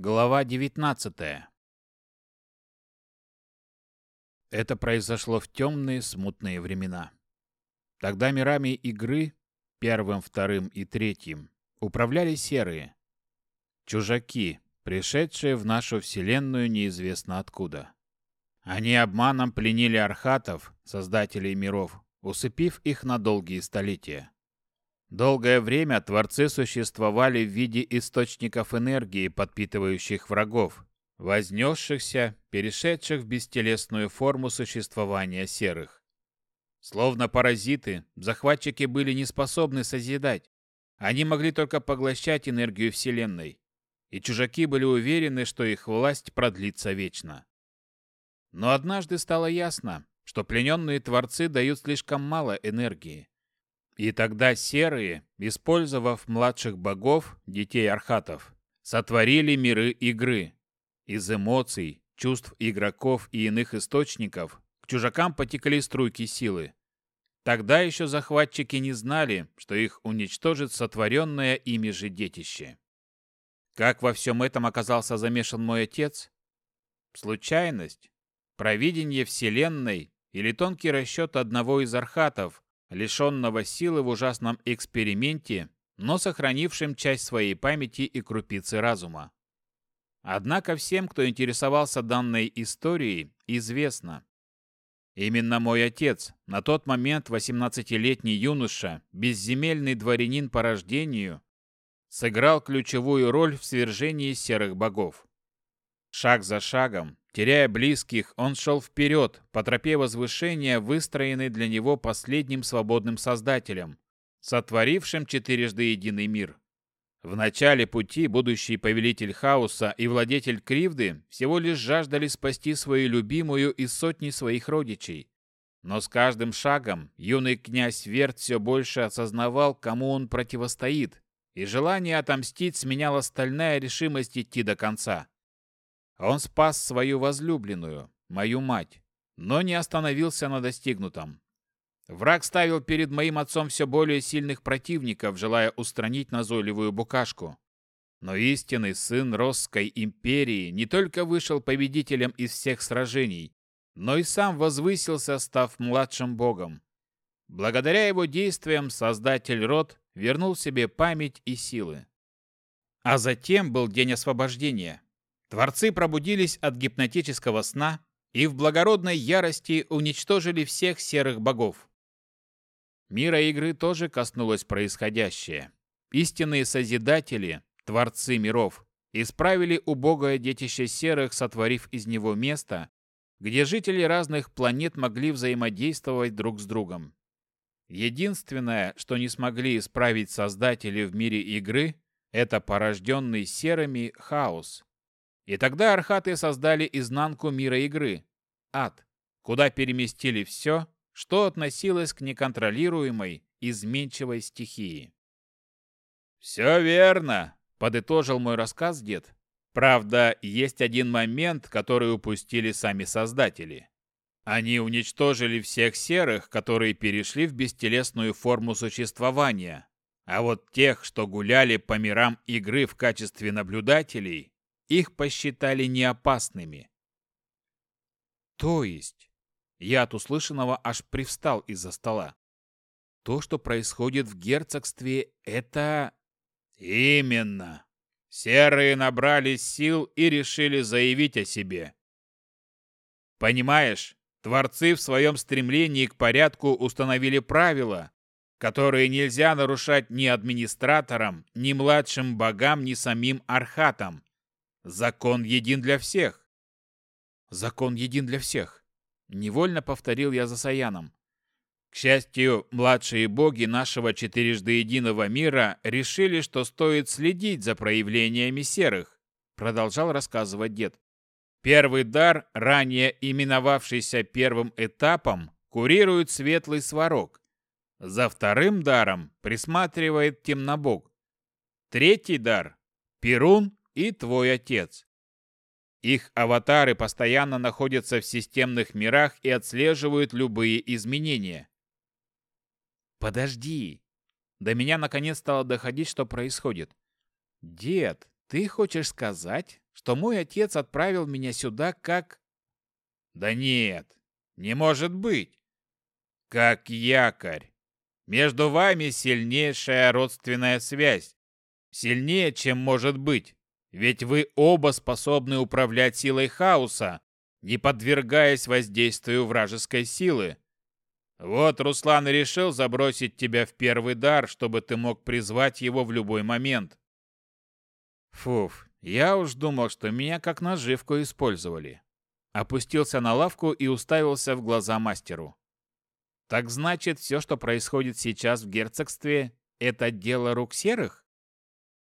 Глава 19 Это произошло в темные, смутные времена. Тогда мирами игры, первым, вторым и третьим, управляли серые. Чужаки, пришедшие в нашу вселенную неизвестно откуда. Они обманом пленили архатов, создателей миров, усыпив их на долгие столетия. Долгое время творцы существовали в виде источников энергии, подпитывающих врагов, вознесшихся, перешедших в бестелесную форму существования серых. Словно паразиты, захватчики были не способны созидать. Они могли только поглощать энергию Вселенной. И чужаки были уверены, что их власть продлится вечно. Но однажды стало ясно, что плененные творцы дают слишком мало энергии. И тогда серые, использовав младших богов, детей архатов, сотворили миры игры. Из эмоций, чувств игроков и иных источников к чужакам потекли струйки силы. Тогда еще захватчики не знали, что их уничтожит сотворенное ими же детище. Как во всем этом оказался замешан мой отец? Случайность? Провидение Вселенной или тонкий расчет одного из архатов, лишенного силы в ужасном эксперименте, но сохранившим часть своей памяти и крупицы разума. Однако всем, кто интересовался данной историей, известно. Именно мой отец, на тот момент 18-летний юноша, безземельный дворянин по рождению, сыграл ключевую роль в свержении серых богов. Шаг за шагом, Теряя близких, он шел вперед, по тропе возвышения, выстроенной для него последним свободным создателем, сотворившим четырежды единый мир. В начале пути будущий повелитель хаоса и владетель кривды всего лишь жаждали спасти свою любимую из сотни своих родичей. Но с каждым шагом юный князь Верт все больше осознавал, кому он противостоит, и желание отомстить сменяло стальная решимость идти до конца. Он спас свою возлюбленную, мою мать, но не остановился на достигнутом. Враг ставил перед моим отцом все более сильных противников, желая устранить назойливую букашку. Но истинный сын Росской империи не только вышел победителем из всех сражений, но и сам возвысился, став младшим богом. Благодаря его действиям Создатель Род вернул себе память и силы. А затем был день освобождения. Творцы пробудились от гипнотического сна и в благородной ярости уничтожили всех серых богов. Мира игры тоже коснулось происходящее. Истинные Созидатели, Творцы миров, исправили убогое детище серых, сотворив из него место, где жители разных планет могли взаимодействовать друг с другом. Единственное, что не смогли исправить создатели в мире игры, это порожденный серыми хаос, и тогда архаты создали изнанку мира игры – ад, куда переместили все, что относилось к неконтролируемой, изменчивой стихии. «Все верно», – подытожил мой рассказ дед. «Правда, есть один момент, который упустили сами создатели. Они уничтожили всех серых, которые перешли в бестелесную форму существования, а вот тех, что гуляли по мирам игры в качестве наблюдателей, их посчитали неопасными. То есть, я от услышанного аж привстал из-за стола. То, что происходит в герцогстве, это... Именно. Серые набрались сил и решили заявить о себе. Понимаешь, творцы в своем стремлении к порядку установили правила, которые нельзя нарушать ни администраторам, ни младшим богам, ни самим архатам. Закон един для всех. Закон един для всех. Невольно повторил я за Саяном. К счастью, младшие боги нашего четырежды единого мира решили, что стоит следить за проявлениями серых, продолжал рассказывать дед. Первый дар, ранее именовавшийся первым этапом, курирует светлый сварог. За вторым даром присматривает темнобог. Третий дар – Перун и твой отец. Их аватары постоянно находятся в системных мирах и отслеживают любые изменения. Подожди. До меня наконец стало доходить, что происходит. Дед, ты хочешь сказать, что мой отец отправил меня сюда как... Да нет, не может быть. Как якорь. Между вами сильнейшая родственная связь. Сильнее, чем может быть. Ведь вы оба способны управлять силой хаоса, не подвергаясь воздействию вражеской силы. Вот Руслан и решил забросить тебя в первый дар, чтобы ты мог призвать его в любой момент. Фуф, я уж думал, что меня как наживку использовали. Опустился на лавку и уставился в глаза мастеру. Так значит, все, что происходит сейчас в герцогстве, это дело рук серых?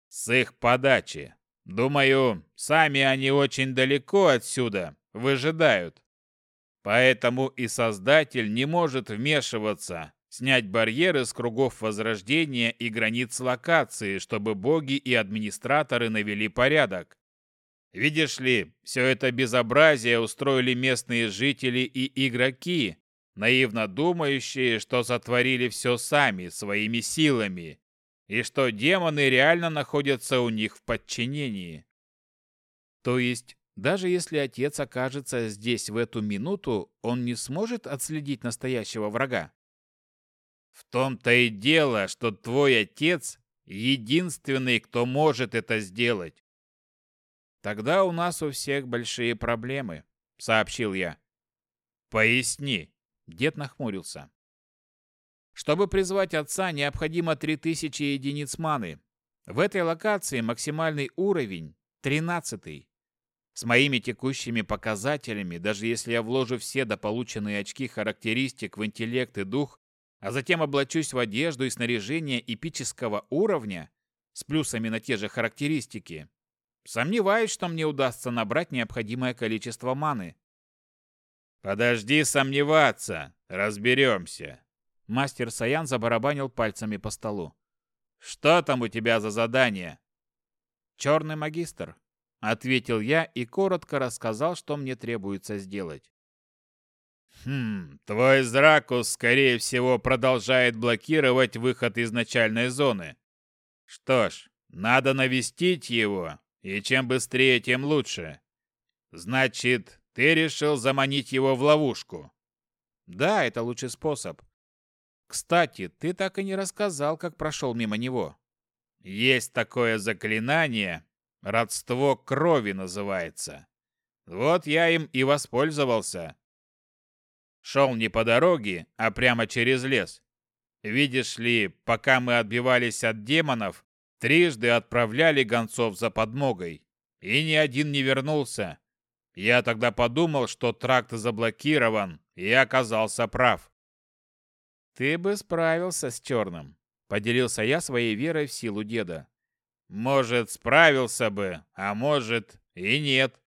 С их подачи. Думаю, сами они очень далеко отсюда, выжидают. Поэтому и Создатель не может вмешиваться, снять барьеры с кругов Возрождения и границ локации, чтобы боги и администраторы навели порядок. Видишь ли, все это безобразие устроили местные жители и игроки, наивно думающие, что сотворили все сами, своими силами, и что демоны реально находятся у них в подчинении. То есть даже если отец окажется здесь в эту минуту, он не сможет отследить настоящего врага. В том-то и дело, что твой отец единственный, кто может это сделать. Тогда у нас у всех большие проблемы, сообщил я. Поясни. Дед нахмурился. Чтобы призвать отца, необходимо 3000 единиц маны. В этой локации максимальный уровень 13. С моими текущими показателями, даже если я вложу все дополученные очки характеристик в интеллект и дух, а затем облачусь в одежду и снаряжение эпического уровня с плюсами на те же характеристики, сомневаюсь, что мне удастся набрать необходимое количество маны. «Подожди сомневаться, разберемся». Мастер Саян забарабанил пальцами по столу. «Что там у тебя за задание?» «Черный магистр», Ответил я и коротко рассказал, что мне требуется сделать. «Хм, твой Зракус, скорее всего, продолжает блокировать выход из начальной зоны. Что ж, надо навестить его, и чем быстрее, тем лучше. Значит, ты решил заманить его в ловушку?» «Да, это лучший способ. Кстати, ты так и не рассказал, как прошел мимо него». «Есть такое заклинание, Родство крови называется. Вот я им и воспользовался. Шел не по дороге, а прямо через лес. Видишь ли, пока мы отбивались от демонов, трижды отправляли гонцов за подмогой, и ни один не вернулся. Я тогда подумал, что тракт заблокирован, и оказался прав. «Ты бы справился с черным», — поделился я своей верой в силу деда. Может, справился бы, а может и нет.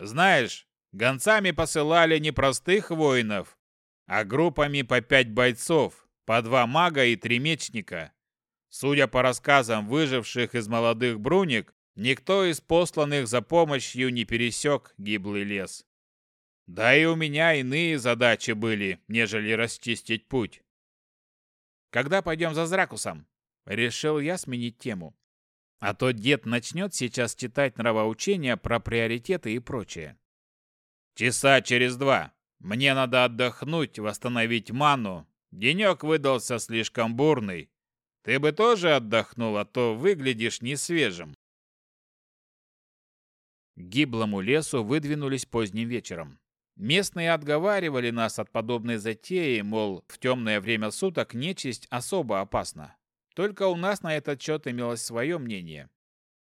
Знаешь, гонцами посылали не простых воинов, а группами по пять бойцов, по два мага и три мечника. Судя по рассказам выживших из молодых бруник, никто из посланных за помощью не пересек гиблый лес. Да и у меня иные задачи были, нежели расчистить путь. Когда пойдем за Зракусом? Решил я сменить тему. А то дед начнет сейчас читать нравоучения про приоритеты и прочее. Часа через два. Мне надо отдохнуть, восстановить ману. Денек выдался слишком бурный. Ты бы тоже отдохнул, а то выглядишь несвежим. К гиблому лесу выдвинулись поздним вечером. Местные отговаривали нас от подобной затеи, мол, в темное время суток нечисть особо опасна. Только у нас на этот счет имелось свое мнение.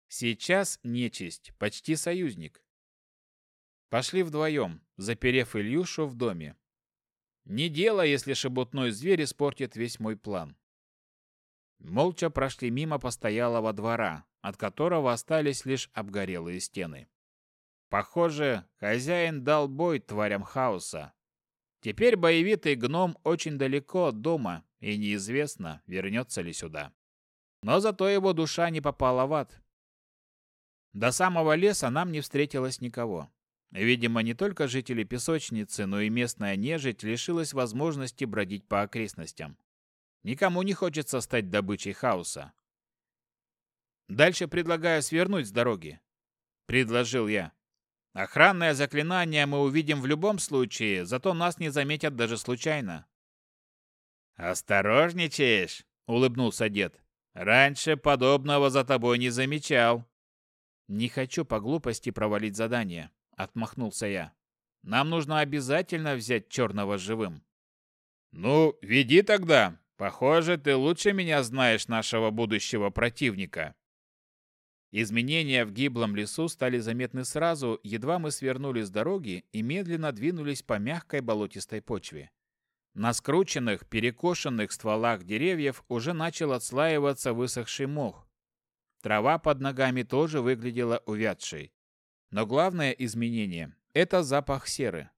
Сейчас нечисть, почти союзник. Пошли вдвоем, заперев Ильюшу в доме. Не дело, если шебутной зверь испортит весь мой план. Молча прошли мимо постоялого двора, от которого остались лишь обгорелые стены. Похоже, хозяин дал бой тварям хаоса. Теперь боевитый гном очень далеко от дома и неизвестно, вернется ли сюда. Но зато его душа не попала в ад. До самого леса нам не встретилось никого. Видимо, не только жители песочницы, но и местная нежить лишилась возможности бродить по окрестностям. Никому не хочется стать добычей хаоса. Дальше предлагаю свернуть с дороги. — предложил я. «Охранное заклинание мы увидим в любом случае, зато нас не заметят даже случайно». «Осторожничаешь?» — улыбнулся дед. «Раньше подобного за тобой не замечал». «Не хочу по глупости провалить задание», — отмахнулся я. «Нам нужно обязательно взять черного живым». «Ну, веди тогда. Похоже, ты лучше меня знаешь нашего будущего противника». Изменения в гиблом лесу стали заметны сразу, едва мы свернули с дороги и медленно двинулись по мягкой болотистой почве. На скрученных, перекошенных стволах деревьев уже начал отслаиваться высохший мох. Трава под ногами тоже выглядела увядшей. Но главное изменение – это запах серы.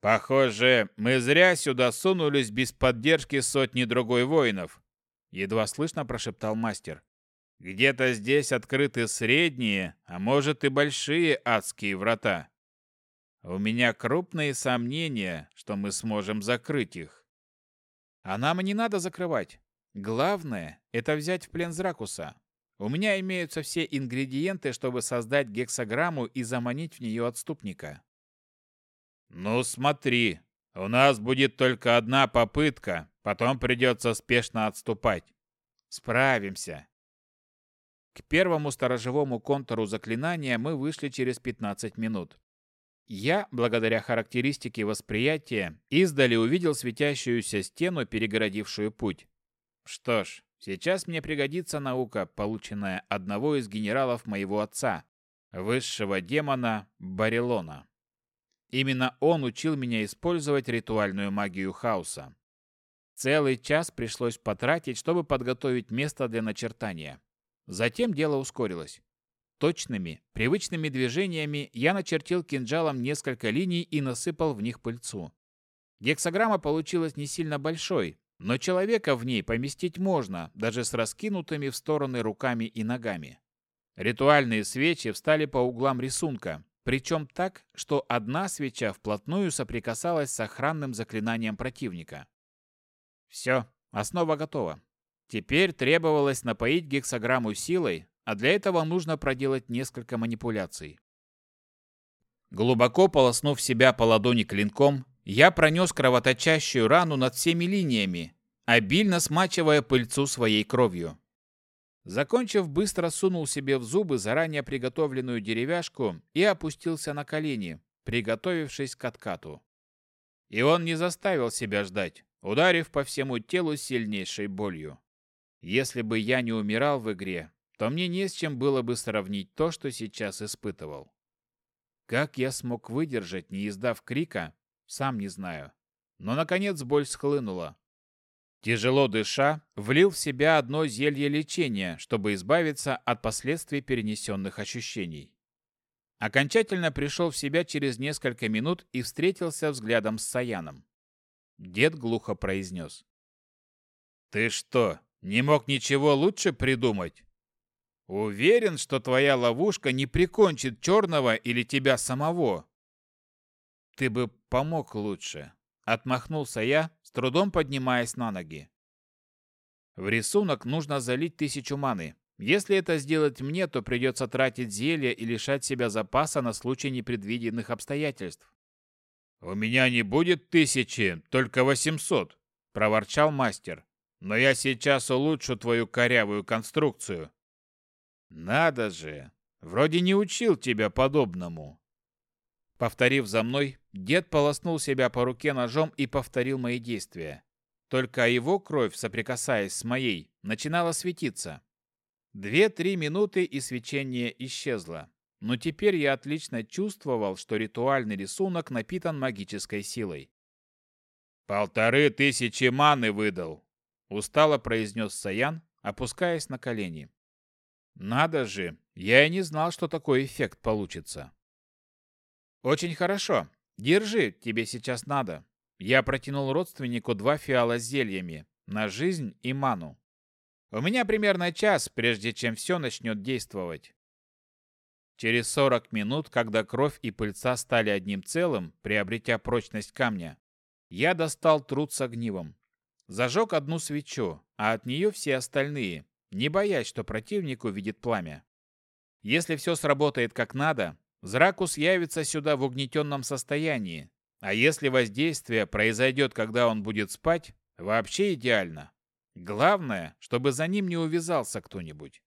«Похоже, мы зря сюда сунулись без поддержки сотни другой воинов», – едва слышно прошептал мастер. Где-то здесь открыты средние, а может и большие адские врата. У меня крупные сомнения, что мы сможем закрыть их. А нам не надо закрывать. Главное – это взять в плен Зракуса. У меня имеются все ингредиенты, чтобы создать гексограмму и заманить в нее отступника. Ну смотри, у нас будет только одна попытка, потом придется спешно отступать. Справимся. К первому сторожевому контуру заклинания мы вышли через 15 минут. Я, благодаря характеристике восприятия, издали увидел светящуюся стену, перегородившую путь. Что ж, сейчас мне пригодится наука, полученная одного из генералов моего отца, высшего демона Барилона. Именно он учил меня использовать ритуальную магию хаоса. Целый час пришлось потратить, чтобы подготовить место для начертания. Затем дело ускорилось. Точными, привычными движениями я начертил кинжалом несколько линий и насыпал в них пыльцу. Гексограмма получилась не сильно большой, но человека в ней поместить можно, даже с раскинутыми в стороны руками и ногами. Ритуальные свечи встали по углам рисунка, причем так, что одна свеча вплотную соприкасалась с охранным заклинанием противника. Все, основа готова. Теперь требовалось напоить гексограмму силой, а для этого нужно проделать несколько манипуляций. Глубоко полоснув себя по ладони клинком, я пронес кровоточащую рану над всеми линиями, обильно смачивая пыльцу своей кровью. Закончив, быстро сунул себе в зубы заранее приготовленную деревяшку и опустился на колени, приготовившись к откату. И он не заставил себя ждать, ударив по всему телу сильнейшей болью. Если бы я не умирал в игре, то мне не с чем было бы сравнить то, что сейчас испытывал. Как я смог выдержать, не издав крика, сам не знаю. Но, наконец, боль схлынула. Тяжело дыша, влил в себя одно зелье лечения, чтобы избавиться от последствий перенесенных ощущений. Окончательно пришел в себя через несколько минут и встретился взглядом с Саяном. Дед глухо произнес. «Ты что, не мог ничего лучше придумать? Уверен, что твоя ловушка не прикончит черного или тебя самого. Ты бы помог лучше, отмахнулся я, с трудом поднимаясь на ноги. В рисунок нужно залить тысячу маны. Если это сделать мне, то придется тратить зелье и лишать себя запаса на случай непредвиденных обстоятельств. «У меня не будет тысячи, только восемьсот», — проворчал мастер но я сейчас улучшу твою корявую конструкцию. Надо же, вроде не учил тебя подобному. Повторив за мной, дед полоснул себя по руке ножом и повторил мои действия. Только его кровь, соприкасаясь с моей, начинала светиться. Две-три минуты и свечение исчезло. Но теперь я отлично чувствовал, что ритуальный рисунок напитан магической силой. «Полторы тысячи маны выдал», устало произнес Саян, опускаясь на колени. Надо же, я и не знал, что такой эффект получится. Очень хорошо. Держи, тебе сейчас надо. Я протянул родственнику два фиала с зельями на жизнь и ману. У меня примерно час, прежде чем все начнет действовать. Через 40 минут, когда кровь и пыльца стали одним целым, приобретя прочность камня, я достал труд с огнивом. Зажег одну свечу, а от нее все остальные, не боясь, что противник увидит пламя. Если все сработает как надо, Зракус явится сюда в угнетенном состоянии, а если воздействие произойдет, когда он будет спать, вообще идеально. Главное, чтобы за ним не увязался кто-нибудь.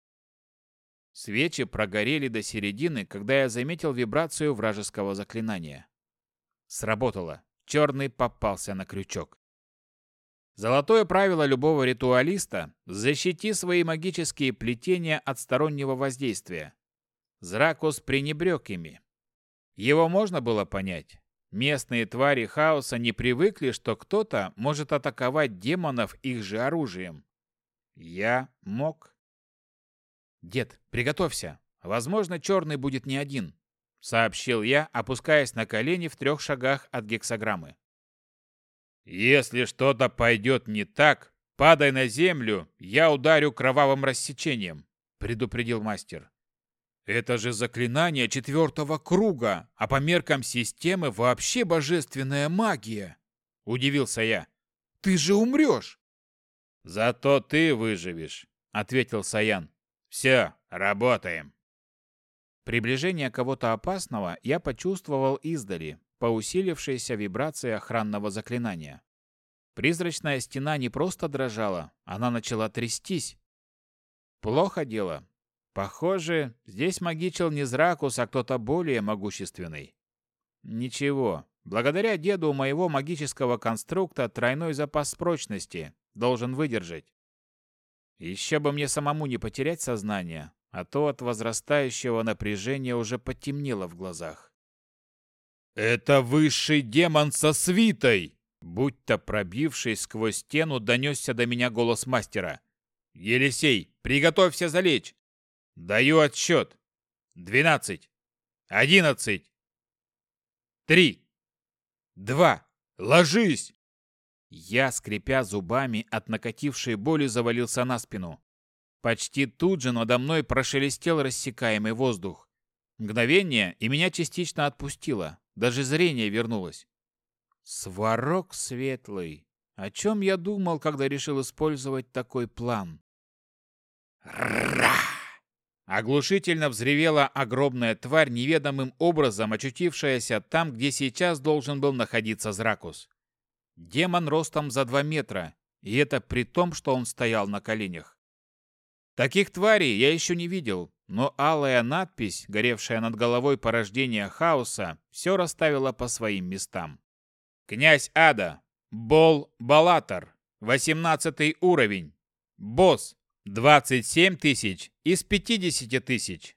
Свечи прогорели до середины, когда я заметил вибрацию вражеского заклинания. Сработало. Черный попался на крючок. Золотое правило любого ритуалиста – защити свои магические плетения от стороннего воздействия. Зракус пренебрег ими. Его можно было понять. Местные твари хаоса не привыкли, что кто-то может атаковать демонов их же оружием. Я мог. «Дед, приготовься. Возможно, черный будет не один», — сообщил я, опускаясь на колени в трех шагах от гексограммы. «Если что-то пойдет не так, падай на землю, я ударю кровавым рассечением», — предупредил мастер. Это же заклинание четвертого круга, а по меркам системы вообще божественная магия. Удивился я. Ты же умрешь. Зато ты выживешь, ответил Саян. Все, работаем. Приближение кого-то опасного я почувствовал издали, по усилившейся вибрации охранного заклинания. Призрачная стена не просто дрожала, она начала трястись. Плохо дело, Похоже, здесь магичил не Зракус, а кто-то более могущественный. Ничего, благодаря деду моего магического конструкта тройной запас прочности должен выдержать. Еще бы мне самому не потерять сознание, а то от возрастающего напряжения уже потемнело в глазах. «Это высший демон со свитой!» Будь-то пробившись сквозь стену, донесся до меня голос мастера. «Елисей, приготовься залечь! Даю отсчет. Двенадцать. Одиннадцать. Три. Два. Ложись!» Я, скрипя зубами, от накатившей боли завалился на спину. Почти тут же надо мной прошелестел рассекаемый воздух. Мгновение, и меня частично отпустило. Даже зрение вернулось. Сварог светлый. О чем я думал, когда решил использовать такой план? Ра! Оглушительно взревела огромная тварь, неведомым образом очутившаяся там, где сейчас должен был находиться Зракус. Демон ростом за два метра, и это при том, что он стоял на коленях. Таких тварей я еще не видел, но алая надпись, горевшая над головой порождения хаоса, все расставила по своим местам. «Князь Ада, Бол Балатор, 18 уровень, босс, 27 тысяч из 50 тысяч.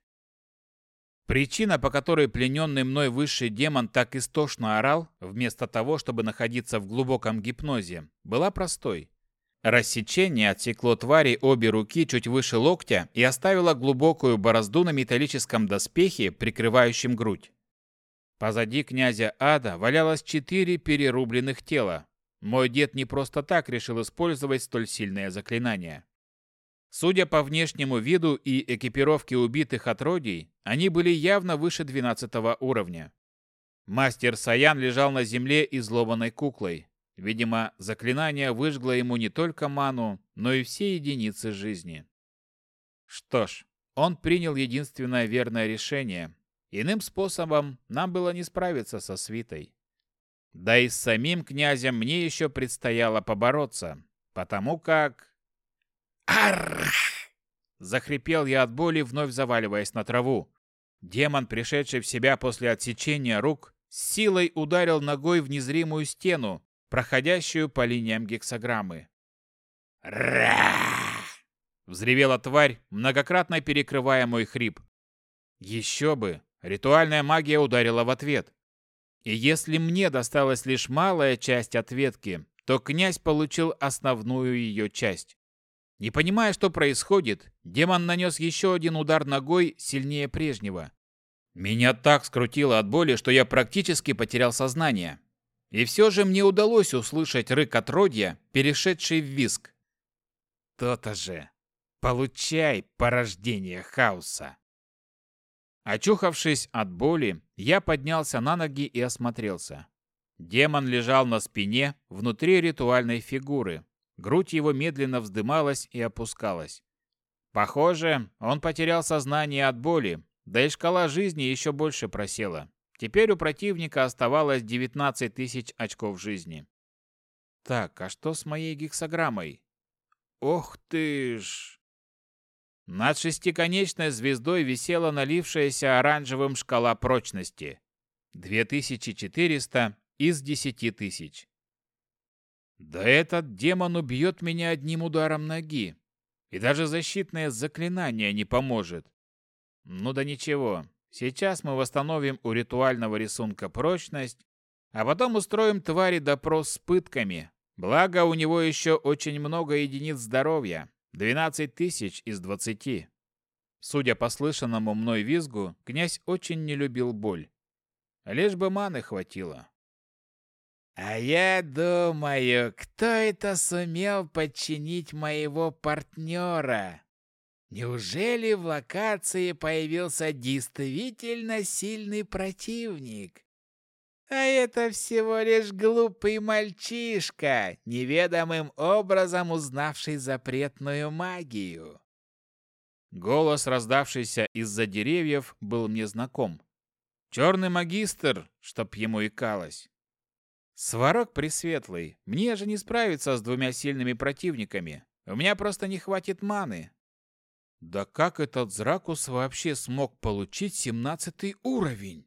Причина, по которой плененный мной высший демон так истошно орал, вместо того, чтобы находиться в глубоком гипнозе, была простой. Рассечение отсекло твари обе руки чуть выше локтя и оставило глубокую борозду на металлическом доспехе, прикрывающем грудь. Позади князя Ада валялось четыре перерубленных тела. Мой дед не просто так решил использовать столь сильное заклинание. Судя по внешнему виду и экипировке убитых отродий, они были явно выше 12 уровня. Мастер Саян лежал на земле изломанной куклой. Видимо, заклинание выжгло ему не только ману, но и все единицы жизни. Что ж, он принял единственное верное решение. Иным способом нам было не справиться со свитой. Да и с самим князем мне еще предстояло побороться, потому как... Арх! Захрипел я от боли, вновь заваливаясь на траву. Демон, пришедший в себя после отсечения рук, с силой ударил ногой в незримую стену, проходящую по линиям гексограммы. «Ра!» Взревела тварь, многократно перекрывая мой хрип. Еще бы! Ритуальная магия ударила в ответ. И если мне досталась лишь малая часть ответки, то князь получил основную ее часть. Не понимая, что происходит, демон нанес еще один удар ногой сильнее прежнего. Меня так скрутило от боли, что я практически потерял сознание. И все же мне удалось услышать рык отродья, перешедший в виск. То-то же. Получай порождение хаоса. Очухавшись от боли, я поднялся на ноги и осмотрелся. Демон лежал на спине внутри ритуальной фигуры, Грудь его медленно вздымалась и опускалась. Похоже, он потерял сознание от боли, Да и шкала жизни еще больше просела. Теперь у противника оставалось 19 тысяч очков жизни. Так, а что с моей гексограммой? Ох ты ж! Над шестиконечной звездой висела налившаяся оранжевым шкала прочности. 2400 из 10 тысяч. Да этот демон убьет меня одним ударом ноги. И даже защитное заклинание не поможет. Ну да ничего. Сейчас мы восстановим у ритуального рисунка прочность, а потом устроим твари допрос с пытками. Благо, у него еще очень много единиц здоровья. 12 тысяч из 20. Судя по слышанному мной визгу, князь очень не любил боль. Лишь бы маны хватило. А я думаю, кто это сумел подчинить моего партнера? Неужели в локации появился действительно сильный противник? А это всего лишь глупый мальчишка, неведомым образом узнавший запретную магию. Голос, раздавшийся из-за деревьев, был мне знаком. Черный магистр, чтоб ему икалось. Сварог Пресветлый, мне же не справиться с двумя сильными противниками. У меня просто не хватит маны. Да как этот Зракус вообще смог получить семнадцатый уровень?